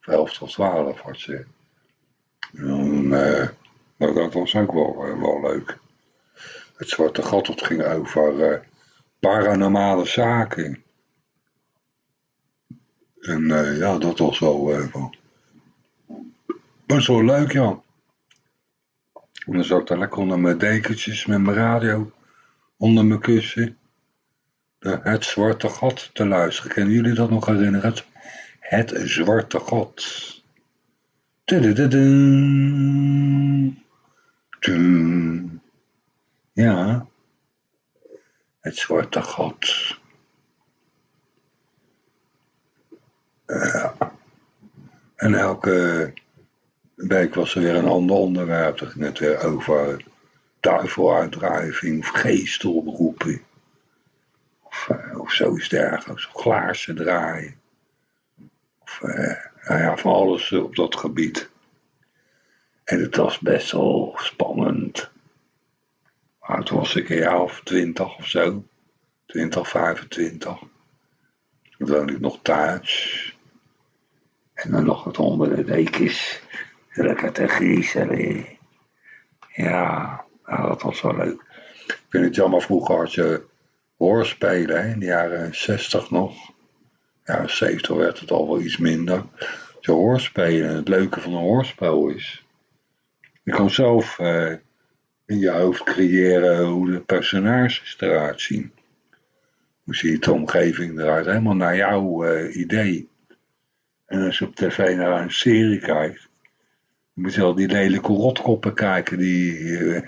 Van 11 tot 12 was ze. En, uh, nou, dat was ook wel, uh, wel leuk. Het Zwarte Gat, dat ging over paranormale zaken. En ja, dat was wel, wel best wel leuk, ja. En dan zat ik daar lekker onder mijn dekentjes met mijn radio onder mijn kussen. De, het Zwarte Gat te luisteren. Kunnen jullie dat nog herinneren? Het, het Zwarte Gat. Ja. Het Zwarte Gat. Ja. En elke week was er weer een ander onderwerp. Dat ging weer over duiveluitdrijving of geesten oproepen. Of, uh, of zoiets dergelijks. Of glazen draaien. Of uh, nou ja, van alles op dat gebied. En het was best wel spannend. Maar toen was ik een jaar of twintig of zo. 20, 25. Toen woonde ik nog thuis. En dan nog het onder de dekens. Lekker te griezelen. Ja, nou, dat was wel leuk. Ik vind het jammer, vroeger had je hoorspelen, in de jaren 60 nog. Ja, 70 werd het al wel iets minder. Je hoorspelen, het leuke van een hoorspel is... Je kan zelf eh, in je hoofd creëren hoe de personages eruit zien. Hoe ziet de omgeving eruit, helemaal naar jouw uh, idee. En als je op tv naar een serie kijkt, je moet wel die lelijke rotkoppen kijken die... Uh,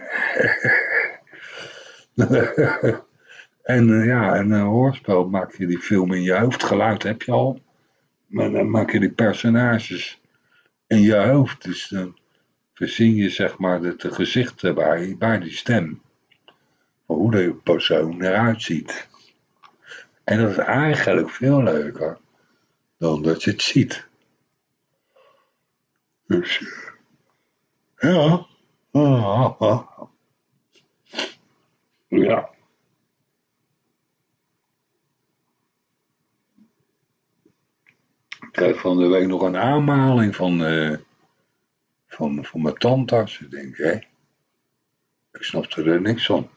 en uh, ja, een uh, hoorspel maak je die film in je hoofd. Geluid heb je al. Maar dan maak je die personages in je hoofd. Dus dan verzin je zeg maar de gezichten bij, bij die stem. Hoe de persoon eruit ziet. En dat is eigenlijk veel leuker dan dat je het ziet. Dus ja. Ja. Ik kreeg van de week nog een aanmaling van, uh, van, van mijn tandarts. Ik denk, hé, ik snapte er niks van.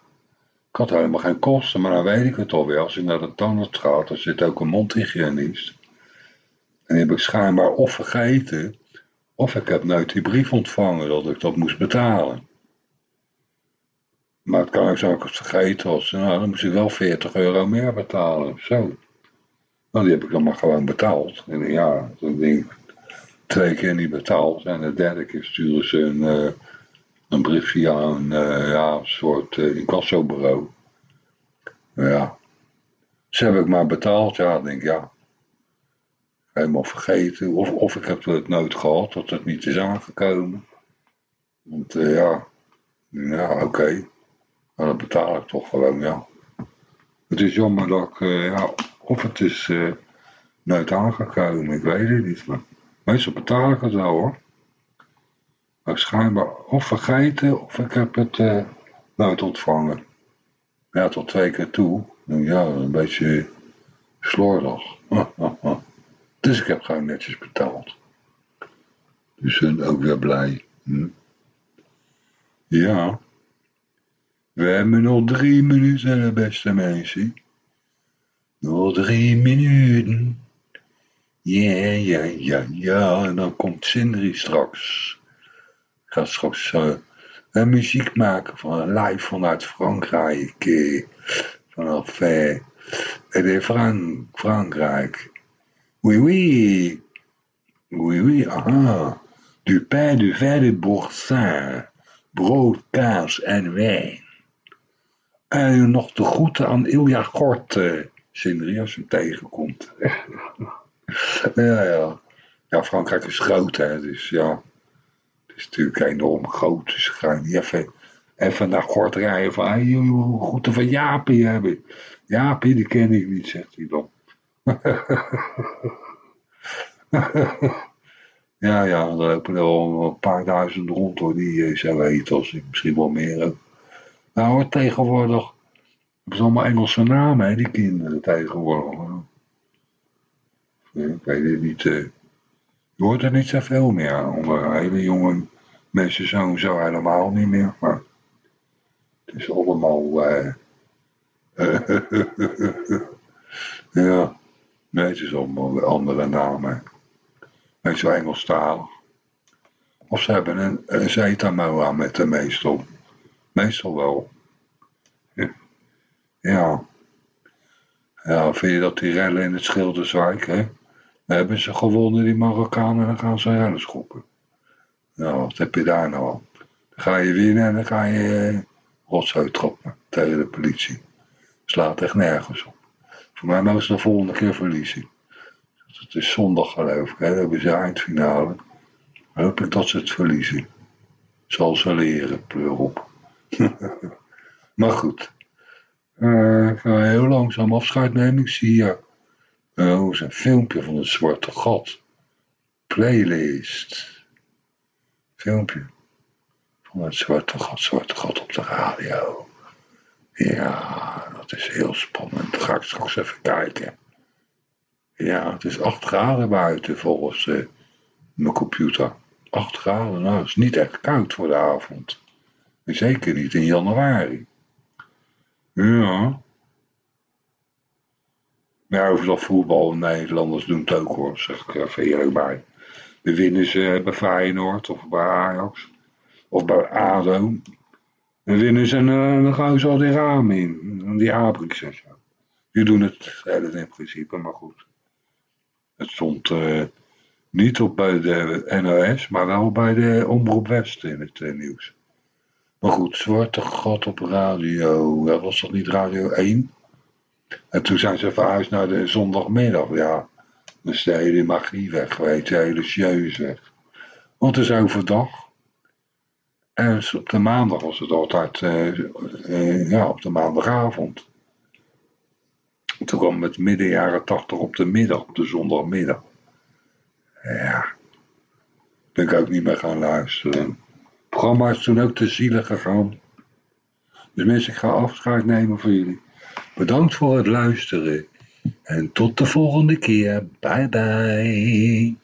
Ik had helemaal geen kosten, maar dan weet ik het alweer. Als ik naar de tandarts ga, er zit ook een mondhygiënist. En die heb ik schijnbaar of vergeten, of ik heb nooit die brief ontvangen dat ik dat moest betalen. Maar het kan ik zo ook eens vergeten was. Nou, dan moest ik wel 40 euro meer betalen. Zo. Nou, die heb ik dan maar gewoon betaald. In een jaar. Dat ding twee keer niet betaald. En de derde keer sturen ze een, uh, een brief via een uh, ja, soort uh, incassobureau. Ja. Ze heb ik maar betaald. Ja, denk ik, ja helemaal vergeten. Of, of ik heb het nooit gehad, dat het niet is aangekomen. Want ja, ja oké. Okay. Maar dan betaal ik toch gewoon, ja. Het is jammer dat ik, ja, of het is nooit aangekomen, ik weet het niet. Maar meestal betaal ik het wel hoor. Maar schijnbaar of vergeten of ik heb het nooit ontvangen. Ja, tot twee keer toe. Ja, een beetje slordig. Dus ik heb gewoon netjes betaald. Dus zijn ook weer blij. Hm? Ja. We hebben nog drie minuten, beste mensen. Nog drie minuten. Ja, ja, ja, ja. En dan komt Sindri straks. Ga straks uh, een muziek maken van live vanuit Frankrijk. Eh, vanaf eh, Frank, Frankrijk. Oui, oui. Oui, oui, ah. Du pain, du vin, du boursin. Brood, kaas en wijn. En nog de groeten aan Ilja Gort, uh, Sindri, als je hem tegenkomt. ja, ja. Ja, Frankrijk is groot, hè. Dus ja, het is natuurlijk enorm groot. Dus ga je niet even, even naar Gort rijden van... Hey, groeten van Jaapie hebben. Jaapie, die ken ik niet, zegt hij dan. ja, ja, er lopen er al een paar duizend rond hoor, die uh, zo heet als ik misschien wel meer ook. Nou hoor, tegenwoordig hebben ze allemaal Engelse namen, hè, die kinderen tegenwoordig. Weet het niet. Uh, je hoort er niet zoveel meer onder hele jonge mensen zo, zo helemaal niet meer. Maar het is allemaal... Uh, ja, nee, het is allemaal andere namen. Meestal Engelstalig. Of ze hebben een, een Zetamoa met de meestal. Meestal wel. Ja. Ja, vind je dat die rellen in het Schilderswijk, hè? Dan hebben ze gewonnen, die Marokkanen, en dan gaan ze rellen schoppen. Nou, wat heb je daar nou aan? Dan ga je winnen en dan ga je eh, rotzooi trappen tegen de politie. Slaat echt nergens op. Voor mij mogen ze de volgende keer verliezen. Het is zondag geloof ik, hè? dan hebben ze eindfinale. Hoop ik dat ze het verliezen. Zal ze leren, pleur op. maar goed. Uh, ik ga heel langzaam afscheid nemen. Ik zie hier uh, een filmpje van het zwarte gat. Playlist. Filmpje van het zwarte gat, zwarte gat op de radio. Ja, dat is heel spannend. Dan ga ik straks even kijken. Ja, het is 8 graden buiten volgens uh, mijn computer. 8 graden, nou, dat is niet echt koud voor de avond. zeker niet in januari. Ja. Ja, over dat voetbal, Nederlanders doen het ook hoor, zeg ik even eerlijk bij. De winnen ze bij Feyenoord of bij Ajax of bij ADO. Dan winnen ze en dan gaan ze al die ramen in, die Abrix en zo. Die doen het in principe, maar goed. Het stond uh, niet op bij de NOS, maar wel bij de Omroep West in het nieuws. Maar goed, Zwarte Gat op radio, was dat niet Radio 1? En toen zijn ze verhuisd naar de zondagmiddag, ja. Dan is de hele magie weg, weet je, de hele weg. Want het is overdag. En op de maandag was het altijd, uh, ja, op de maandagavond. Toen kwam het midden jaren tachtig op de middag, op de zondagmiddag. Ja, ben ik ook niet meer gaan luisteren. Het programma is toen ook te zielig gegaan. Dus mensen, ik ga afscheid nemen van jullie. Bedankt voor het luisteren. En tot de volgende keer. Bye bye.